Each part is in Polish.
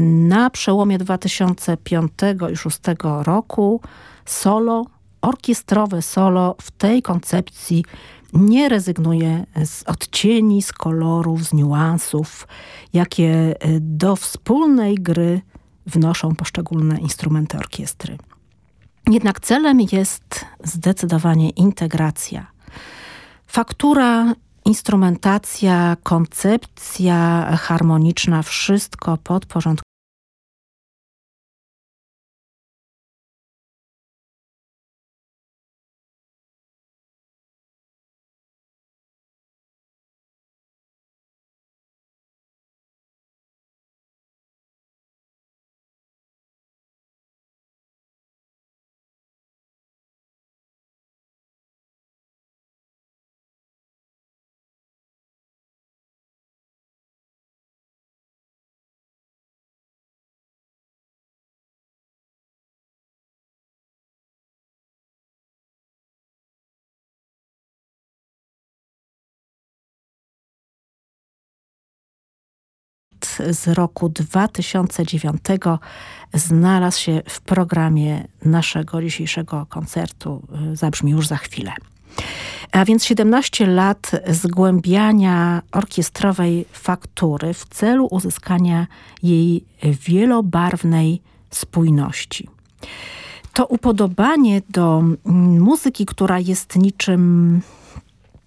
na przełomie 2005 i 2006 roku solo, orkiestrowe solo w tej koncepcji nie rezygnuje z odcieni, z kolorów, z niuansów, jakie do wspólnej gry wnoszą poszczególne instrumenty orkiestry. Jednak celem jest zdecydowanie integracja. Faktura, instrumentacja, koncepcja harmoniczna, wszystko podporządkowane z roku 2009 znalazł się w programie naszego dzisiejszego koncertu. Zabrzmi już za chwilę. A więc 17 lat zgłębiania orkiestrowej faktury w celu uzyskania jej wielobarwnej spójności. To upodobanie do muzyki, która jest niczym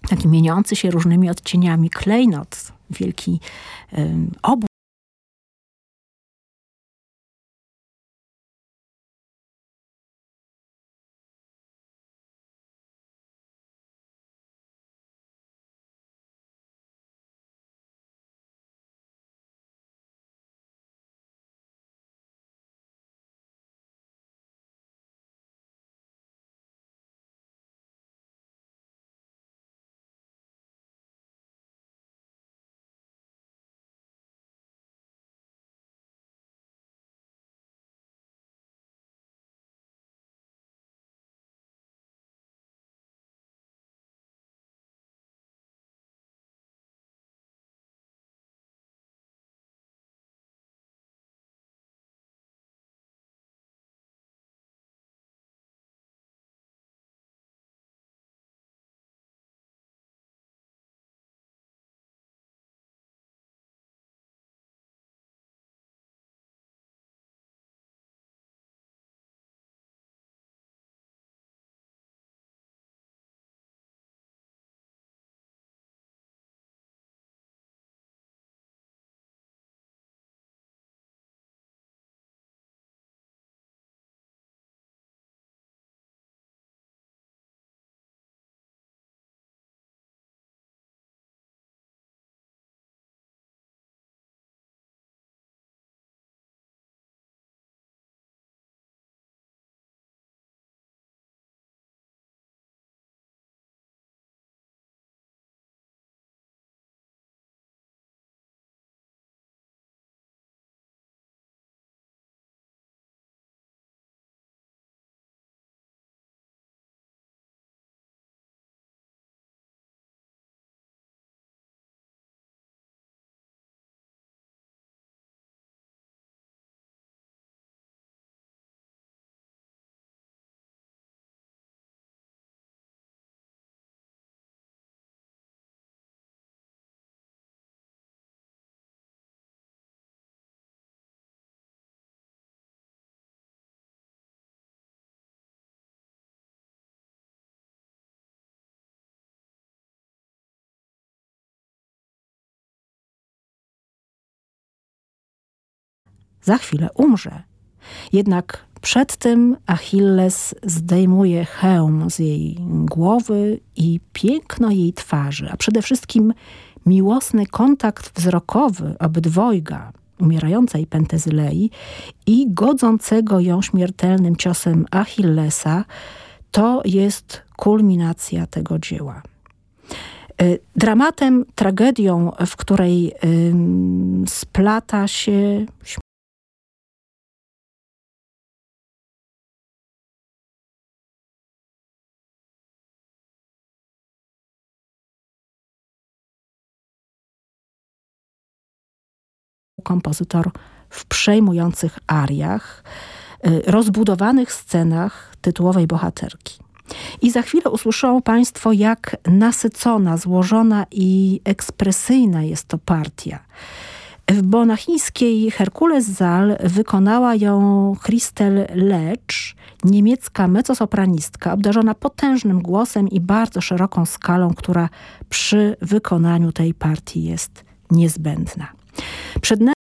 taki mieniący się różnymi odcieniami klejnot, wielki um, obóz za chwilę umrze. Jednak przed tym Achilles zdejmuje hełm z jej głowy i piękno jej twarzy, a przede wszystkim miłosny kontakt wzrokowy obydwojga, umierającej Pentezylei i godzącego ją śmiertelnym ciosem Achillesa, to jest kulminacja tego dzieła. Y, dramatem, tragedią, w której splata się kompozytor w przejmujących ariach, y, rozbudowanych scenach tytułowej bohaterki. I za chwilę usłyszą Państwo, jak nasycona, złożona i ekspresyjna jest to partia. W bonachińskiej Herkules Zal wykonała ją Christel Lecz, niemiecka mezzosopranistka, obdarzona potężnym głosem i bardzo szeroką skalą, która przy wykonaniu tej partii jest niezbędna. Przed the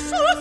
so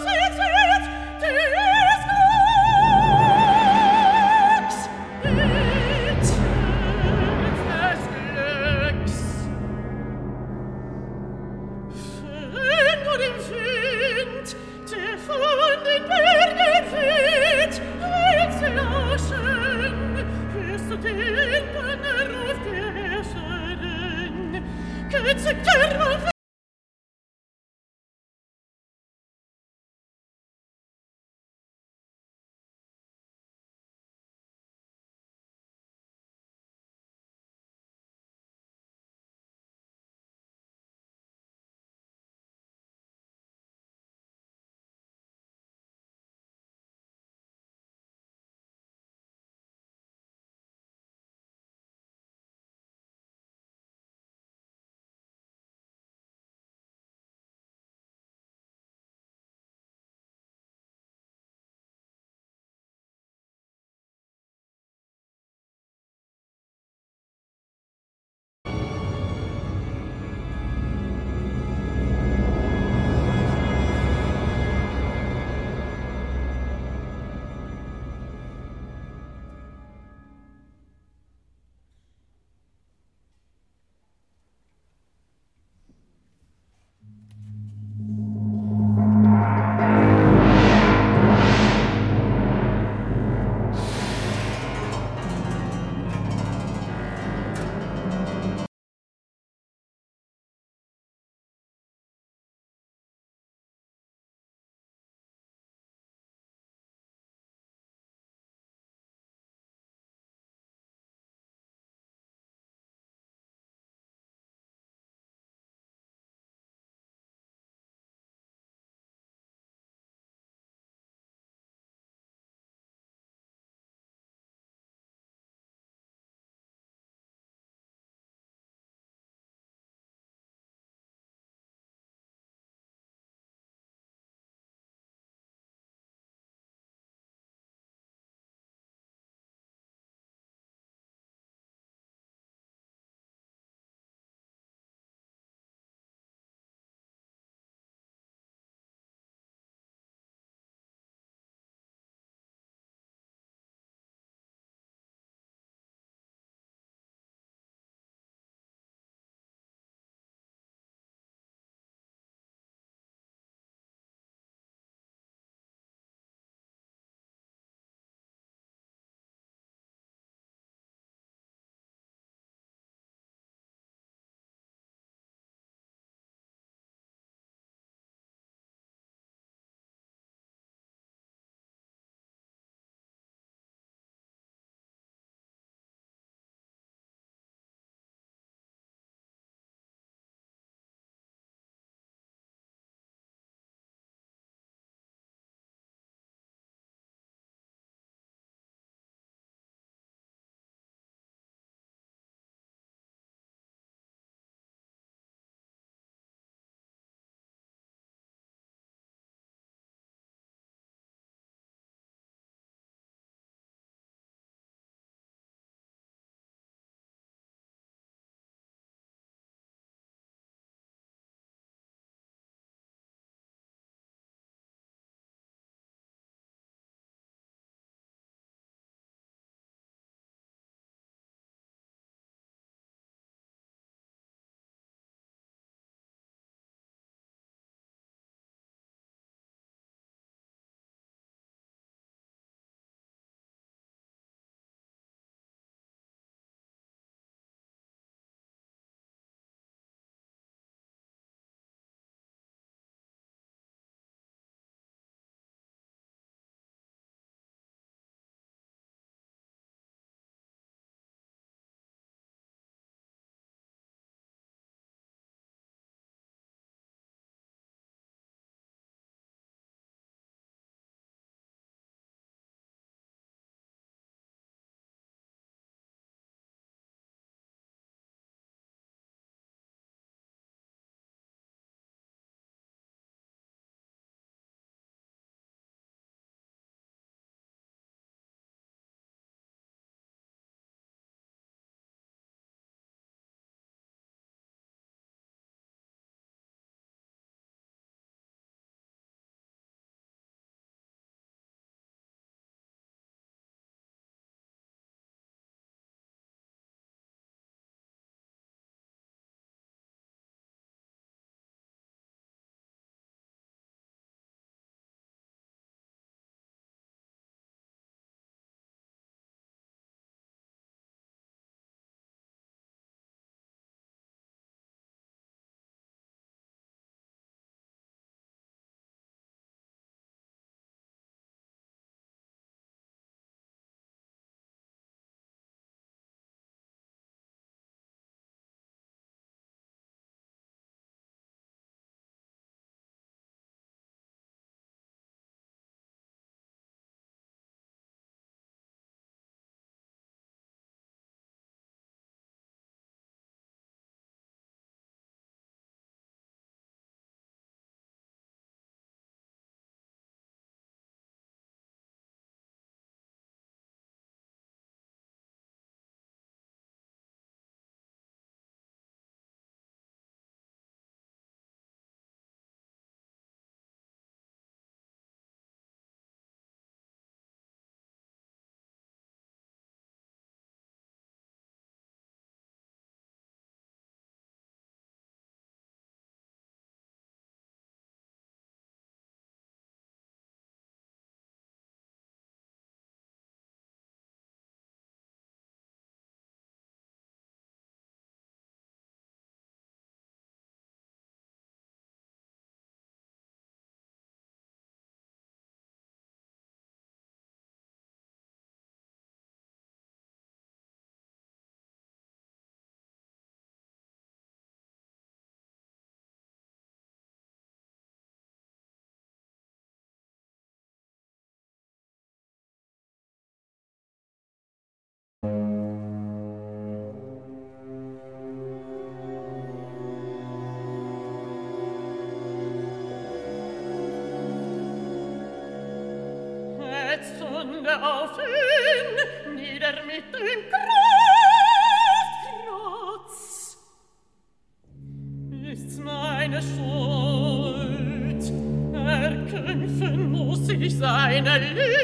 erkämpfen muss ich seine Liebe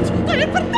¡Estoy despertando!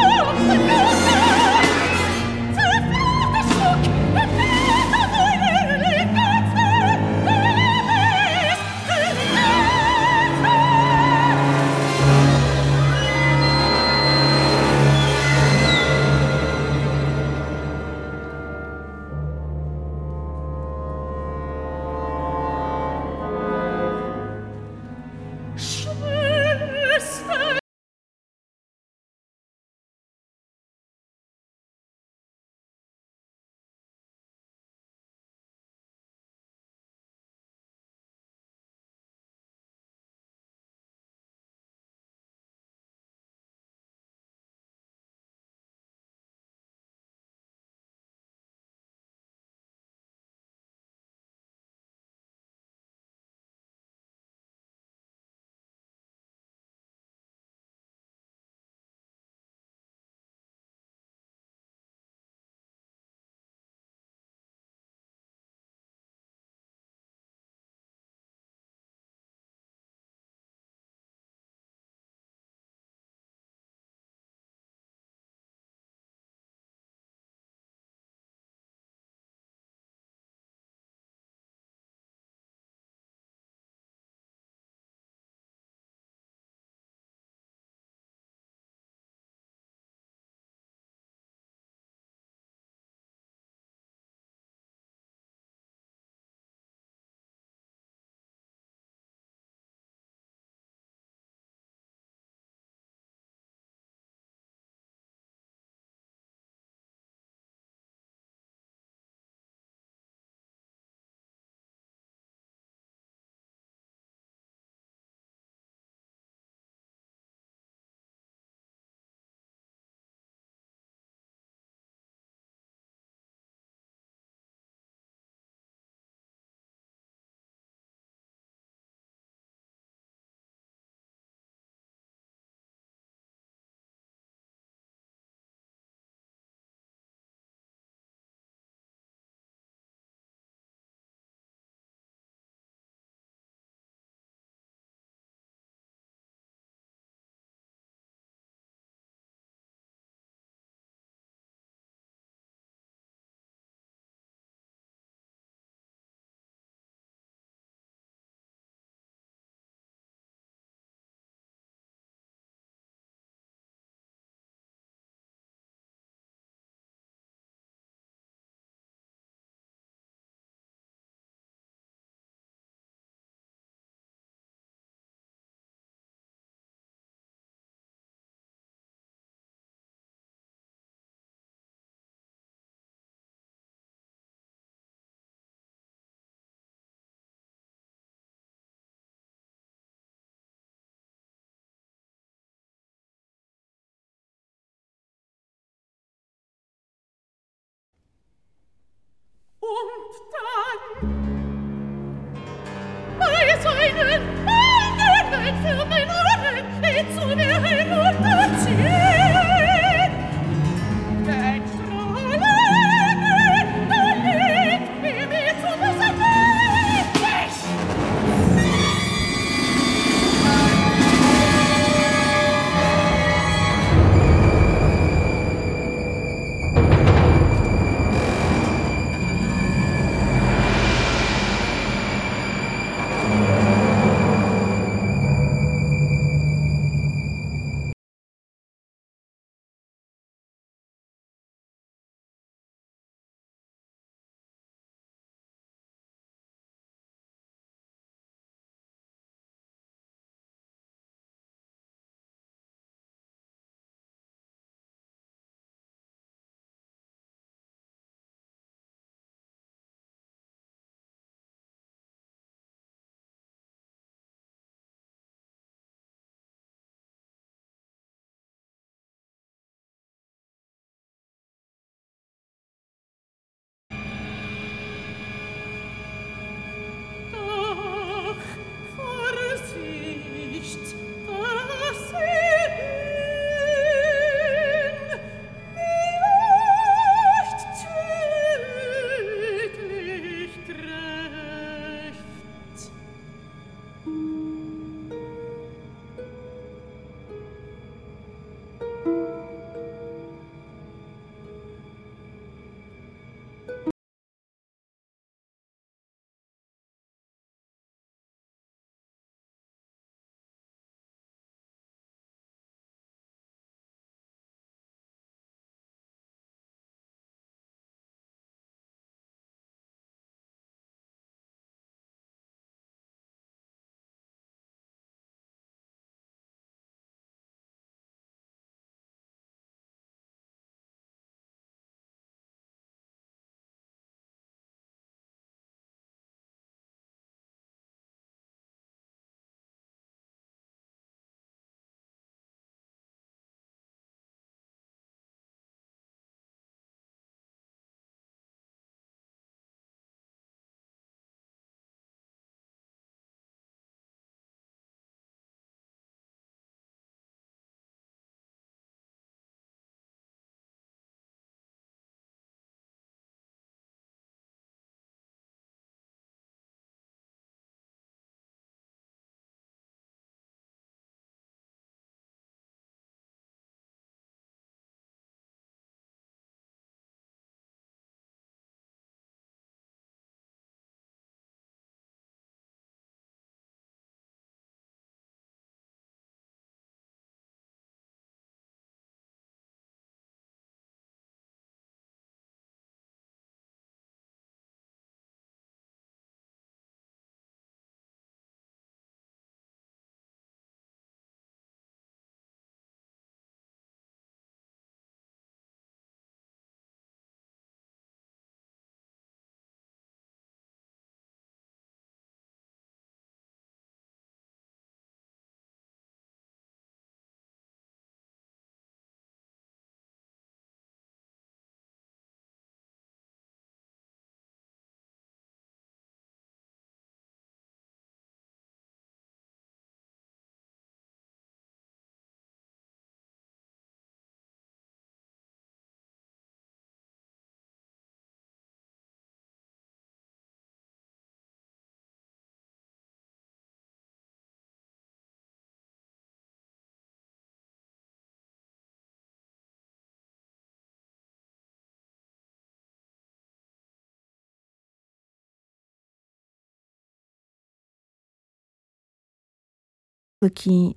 seinen Augen, wenn für mein Ohren, eh er zu mir hin und erzähl.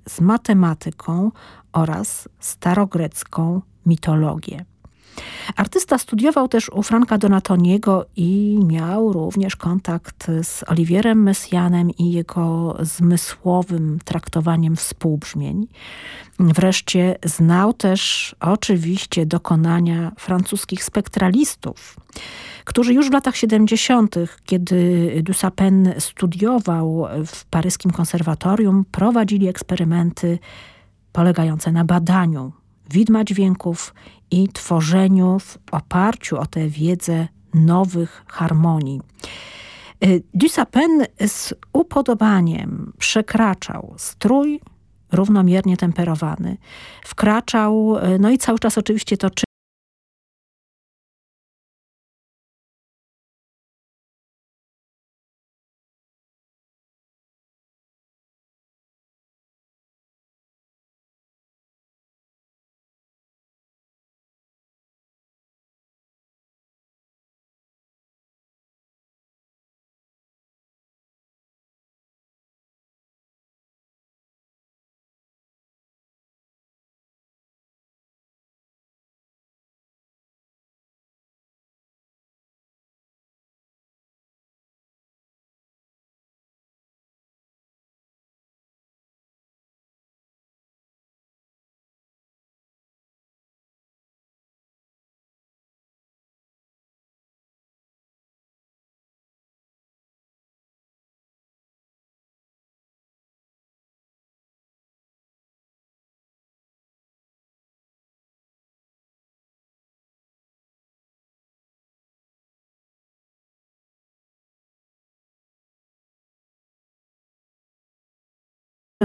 Z matematyką oraz starogrecką mitologię. Artysta studiował też u Franka Donatoniego i miał również kontakt z Oliwierem Messianem i jego zmysłowym traktowaniem współbrzmień. Wreszcie znał też oczywiście dokonania francuskich spektralistów, którzy już w latach 70., kiedy Dussapin studiował w paryskim konserwatorium, prowadzili eksperymenty polegające na badaniu widma dźwięków i tworzeniu w oparciu o tę wiedzę nowych harmonii. Y, Dussapin z upodobaniem przekraczał strój równomiernie temperowany. Wkraczał, y, no i cały czas oczywiście to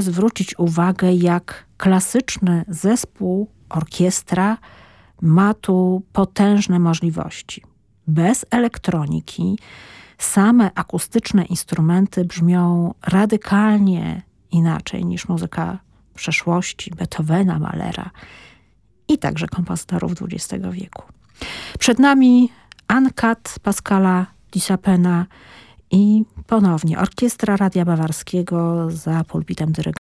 zwrócić uwagę, jak klasyczny zespół, orkiestra ma tu potężne możliwości. Bez elektroniki same akustyczne instrumenty brzmią radykalnie inaczej niż muzyka przeszłości Beethovena, Mahlera i także kompozytorów XX wieku. Przed nami Ankat Pascala Disapena i ponownie Orkiestra Radia Bawarskiego za pulpitem dyrygenta